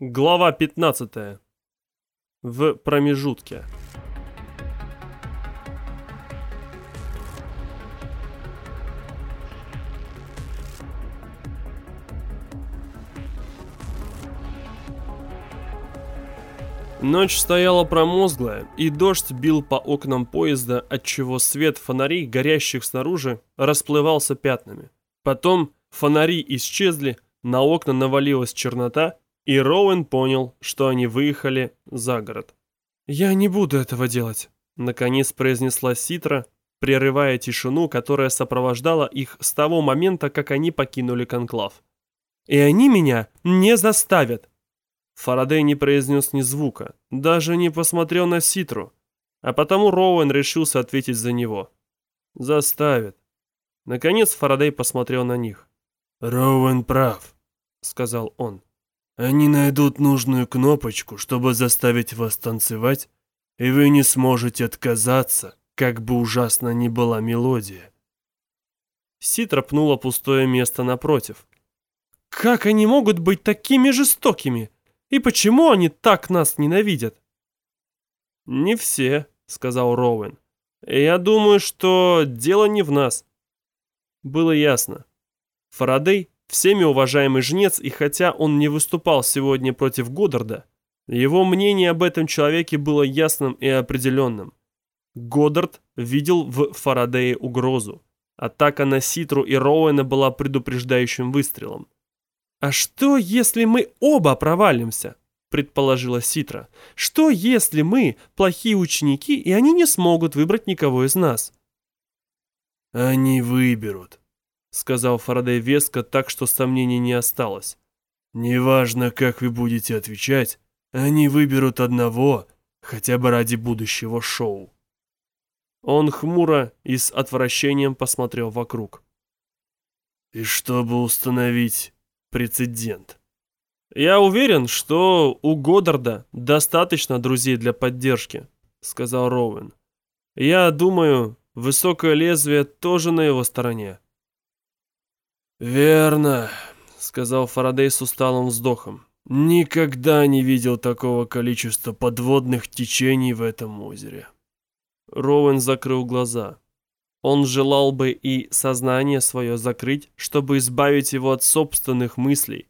Глава 15. В промежутке. Ночь стояла промозглая, и дождь бил по окнам поезда, отчего свет фонарей, горящих снаружи, расплывался пятнами. Потом фонари исчезли, на окна навалилась чернота, и Роуэн понял, что они выехали за город. «Я не буду этого делать», — наконец произнесла Ситра, прерывая тишину, которая сопровождала их с того момента, как они покинули конклав. «И они меня не заставят!» Фарадей не произнес ни звука, даже не посмотрел на Ситру, а потому Роуэн решился ответить за него. «Заставят». Наконец Фарадей посмотрел на них. «Роуэн прав», — сказал он. Они найдут нужную кнопочку, чтобы заставить вас танцевать, и вы не сможете отказаться, как бы ужасно ни была мелодия. Ситра пнула пустое место напротив. «Как они могут быть такими жестокими? И почему они так нас ненавидят?» «Не все», — сказал Роуэн. «Я думаю, что дело не в нас». Было ясно. Фарадей всеми уважаемый жнец, и хотя он не выступал сегодня против Годдарда, его мнение об этом человеке было ясным и определенным. Годдард видел в Фарадее угрозу. Атака на Ситру и Роуэна была предупреждающим выстрелом. «А что, если мы оба провалимся?» – предположила Ситра. «Что, если мы плохие ученики, и они не смогут выбрать никого из нас?» «Они выберут», сказал Фарадей веско так, что сомнений не осталось. Неважно, как вы будете отвечать, они выберут одного, хотя бы ради будущего шоу. Он хмуро и с отвращением посмотрел вокруг. И чтобы установить прецедент. Я уверен, что у Годдарда достаточно друзей для поддержки, сказал Роуэн. Я думаю, высокое лезвие тоже на его стороне. «Верно», — сказал Фарадей с усталым вздохом. «Никогда не видел такого количества подводных течений в этом озере». Роуэн закрыл глаза. Он желал бы и сознание свое закрыть, чтобы избавить его от собственных мыслей.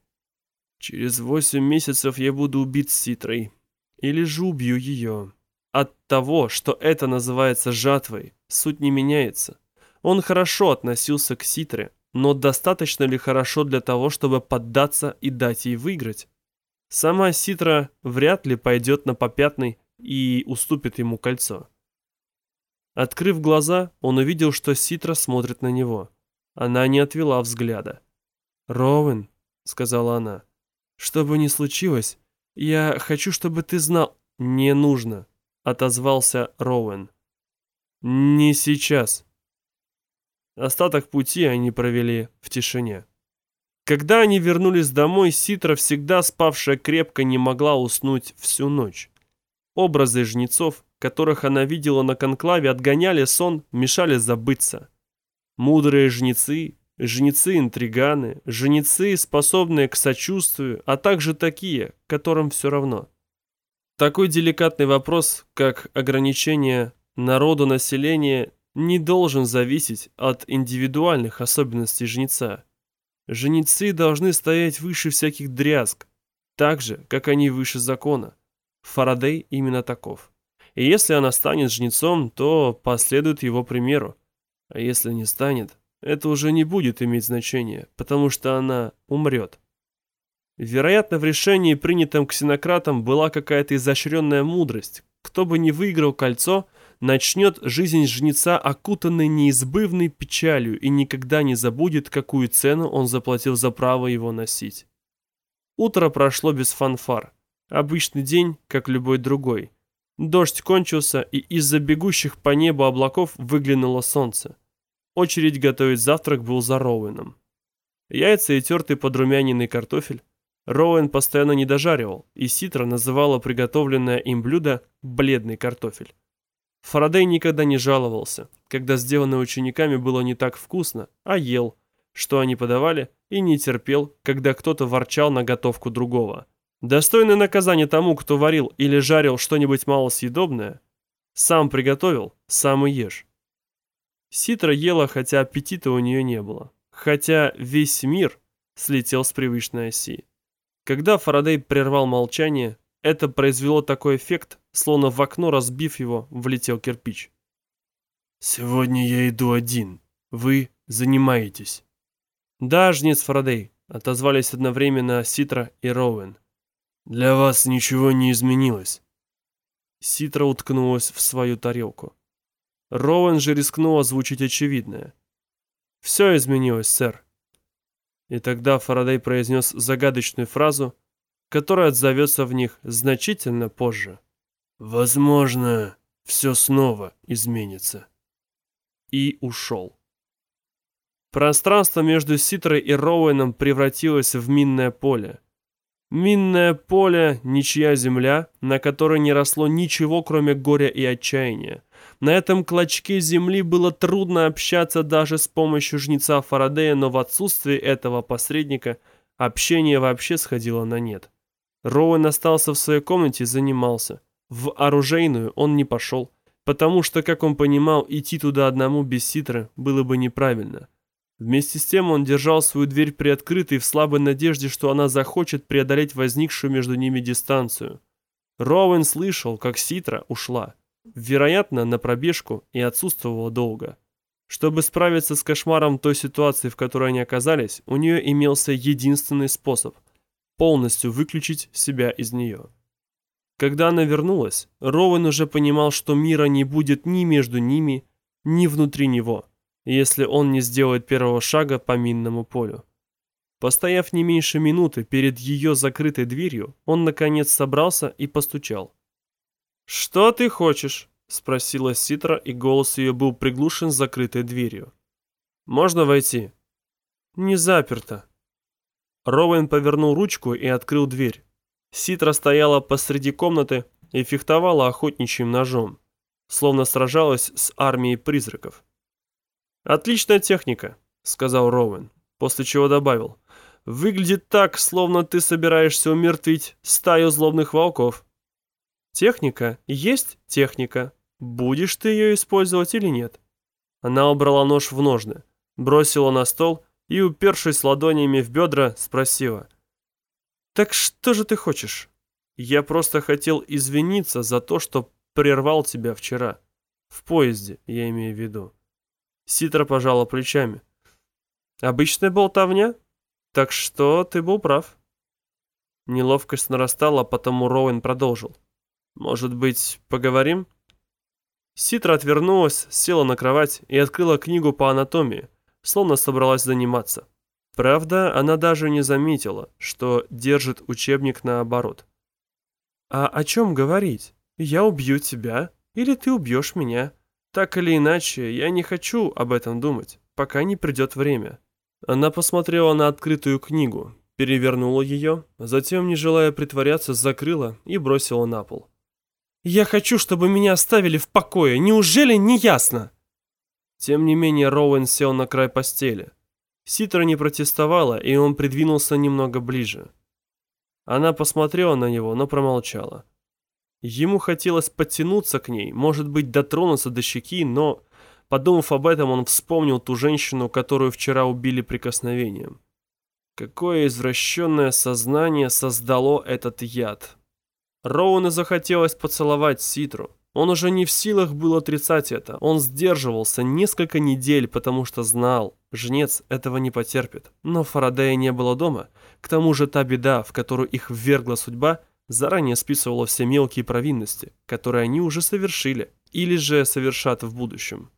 Через восемь месяцев я буду убит Ситрой. Или же убью ее. От того, что это называется жатвой, суть не меняется. Он хорошо относился к Ситре, но достаточно ли хорошо для того, чтобы поддаться и дать ей выиграть? Сама Ситра вряд ли пойдет на попятный и уступит ему кольцо. Открыв глаза, он увидел, что Ситра смотрит на него. Она не отвела взгляда. «Роуэн», — сказала она, — «что бы ни случилось, я хочу, чтобы ты знал...» «Не нужно», — отозвался Роуэн. «Не сейчас», Остаток пути они провели в тишине. Когда они вернулись домой, Ситра, всегда спавшая крепко, не могла уснуть всю ночь. Образы жнецов, которых она видела на конклаве, отгоняли сон, мешали забыться. Мудрые жнецы, жнецы-интриганы, жнецы, способные к сочувствию, а также такие, которым все равно. Такой деликатный вопрос, как ограничение народу населения, не должен зависеть от индивидуальных особенностей жнеца. Жнецы должны стоять выше всяких дрязг, так же, как они выше закона. Фарадей именно таков. И если она станет жнецом, то последует его примеру. А если не станет, это уже не будет иметь значения, потому что она умрет. Вероятно, в решении, принятом ксенократом, была какая-то изощренная мудрость. Кто бы не выиграл кольцо – начнет жизнь жнеца, окутанной неизбывной печалью, и никогда не забудет, какую цену он заплатил за право его носить. Утро прошло без фанфар. Обычный день, как любой другой. Дождь кончился, и из-за бегущих по небу облаков выглянуло солнце. Очередь готовить завтрак был за Роуэном. Яйца и тертый подрумяненный картофель. Роуэн постоянно не дожаривал, и Ситра называла приготовленное им блюдо «бледный картофель». Фарадей никогда не жаловался, когда сделанное учениками было не так вкусно, а ел, что они подавали, и не терпел, когда кто-то ворчал на готовку другого. Достойное наказание тому, кто варил или жарил что-нибудь малосъедобное, сам приготовил, сам и ешь. Ситра ела, хотя аппетита у нее не было. Хотя весь мир слетел с привычной оси. Когда Фарадей прервал молчание, это произвело такой эффект, словно в окно, разбив его, влетел кирпич. «Сегодня я иду один. Вы занимаетесь». «Да, жнец Фарадей», — отозвались одновременно Ситра и Роуэн. «Для вас ничего не изменилось». Ситра уткнулась в свою тарелку. Роуэн же рискнул озвучить очевидное. «Все изменилось, сэр». И тогда Фарадей произнес загадочную фразу, которая отзовется в них значительно позже. «Возможно, все снова изменится». И ушел. Пространство между Ситрой и Роуэном превратилось в минное поле. Минное поле – ничья земля, на которой не росло ничего, кроме горя и отчаяния. На этом клочке земли было трудно общаться даже с помощью жнеца Фарадея, но в отсутствии этого посредника общение вообще сходило на нет. Роуэн остался в своей комнате и занимался. В оружейную он не пошел, потому что, как он понимал, идти туда одному без ситры было бы неправильно. Вместе с тем он держал свою дверь приоткрытой в слабой надежде, что она захочет преодолеть возникшую между ними дистанцию. Роуэн слышал, как Ситра ушла. Вероятно, на пробежку и отсутствовала долго. Чтобы справиться с кошмаром той ситуации, в которой они оказались, у нее имелся единственный способ – полностью выключить себя из нее. Когда она вернулась, Роуэн уже понимал, что мира не будет ни между ними, ни внутри него – если он не сделает первого шага по минному полю. Постояв не меньше минуты перед ее закрытой дверью, он наконец собрался и постучал. «Что ты хочешь?» — спросила Ситра, и голос ее был приглушен закрытой дверью. «Можно войти?» «Не заперто». Роуэн повернул ручку и открыл дверь. Ситра стояла посреди комнаты и фехтовала охотничьим ножом, словно сражалась с армией призраков. «Отличная техника», — сказал Роуэн, после чего добавил. «Выглядит так, словно ты собираешься умертвить стаю злобных волков». «Техника есть техника. Будешь ты ее использовать или нет?» Она убрала нож в ножны, бросила на стол и, упершись ладонями в бедра, спросила. «Так что же ты хочешь? Я просто хотел извиниться за то, что прервал тебя вчера. В поезде, я имею в виду». Ситра пожала плечами. Обычная болтовня? Так что ты был прав. Неловкость нарастала, потому Роуэн продолжил. Может быть, поговорим? Ситра отвернулась, села на кровать и открыла книгу по анатомии, словно собралась заниматься. Правда, она даже не заметила, что держит учебник наоборот. «А о чем говорить? Я убью тебя, или ты убьешь меня?» Так или иначе, я не хочу об этом думать, пока не придет время. Она посмотрела на открытую книгу, перевернула ее, затем, не желая притворяться, закрыла и бросила на пол. «Я хочу, чтобы меня оставили в покое, неужели не ясно?» Тем не менее, Роуэн сел на край постели. Ситра не протестовала, и он придвинулся немного ближе. Она посмотрела на него, но промолчала. Ему хотелось подтянуться к ней, может быть, дотронуться до щеки, но, подумав об этом, он вспомнил ту женщину, которую вчера убили прикосновением. Какое извращенное сознание создало этот яд. Роуну захотелось поцеловать Ситру. Он уже не в силах был отрицать это. Он сдерживался несколько недель, потому что знал, жнец этого не потерпит. Но Фарадея не было дома. К тому же та беда, в которую их ввергла судьба, заранее списывала все мелкие провинности, которые они уже совершили или же совершат в будущем.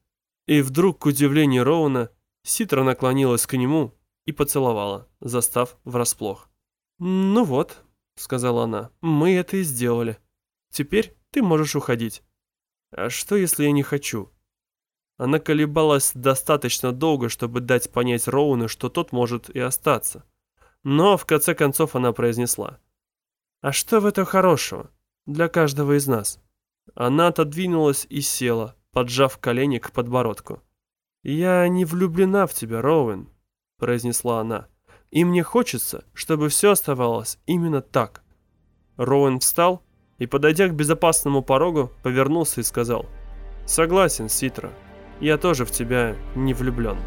И вдруг, к удивлению Роуна, Ситра наклонилась к нему и поцеловала, застав врасплох. «Ну вот», — сказала она, — «мы это и сделали. Теперь ты можешь уходить». «А что, если я не хочу?» Она колебалась достаточно долго, чтобы дать понять Роуну, что тот может и остаться. Но в конце концов она произнесла. А что в этом хорошего? Для каждого из нас. Она отодвинулась и села, поджав колени к подбородку. «Я не влюблена в тебя, Роуэн», — произнесла она. «И мне хочется, чтобы все оставалось именно так». Роуэн встал и, подойдя к безопасному порогу, повернулся и сказал «Согласен, Ситра, я тоже в тебя не влюблен».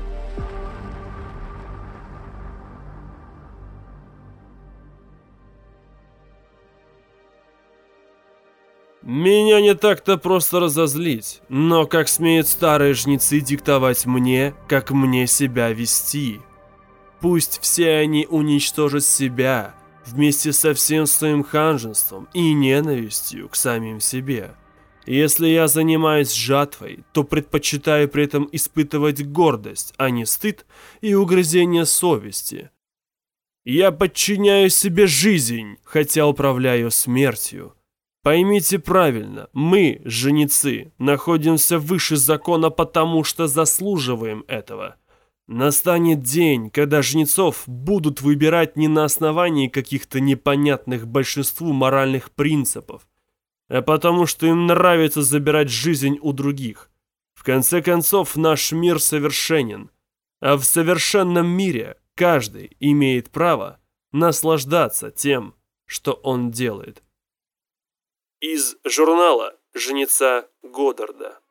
Меня не так-то просто разозлить, но как смеют старые жнецы диктовать мне, как мне себя вести? Пусть все они уничтожат себя вместе со всем своим ханжеством и ненавистью к самим себе. Если я занимаюсь жатвой, то предпочитаю при этом испытывать гордость, а не стыд и угрызение совести. Я подчиняю себе жизнь, хотя управляю смертью. Поймите правильно, мы, женицы, находимся выше закона потому, что заслуживаем этого. Настанет день, когда жнецов будут выбирать не на основании каких-то непонятных большинству моральных принципов, а потому что им нравится забирать жизнь у других. В конце концов, наш мир совершенен, а в совершенном мире каждый имеет право наслаждаться тем, что он делает. Из журнала «Женица Годдарда».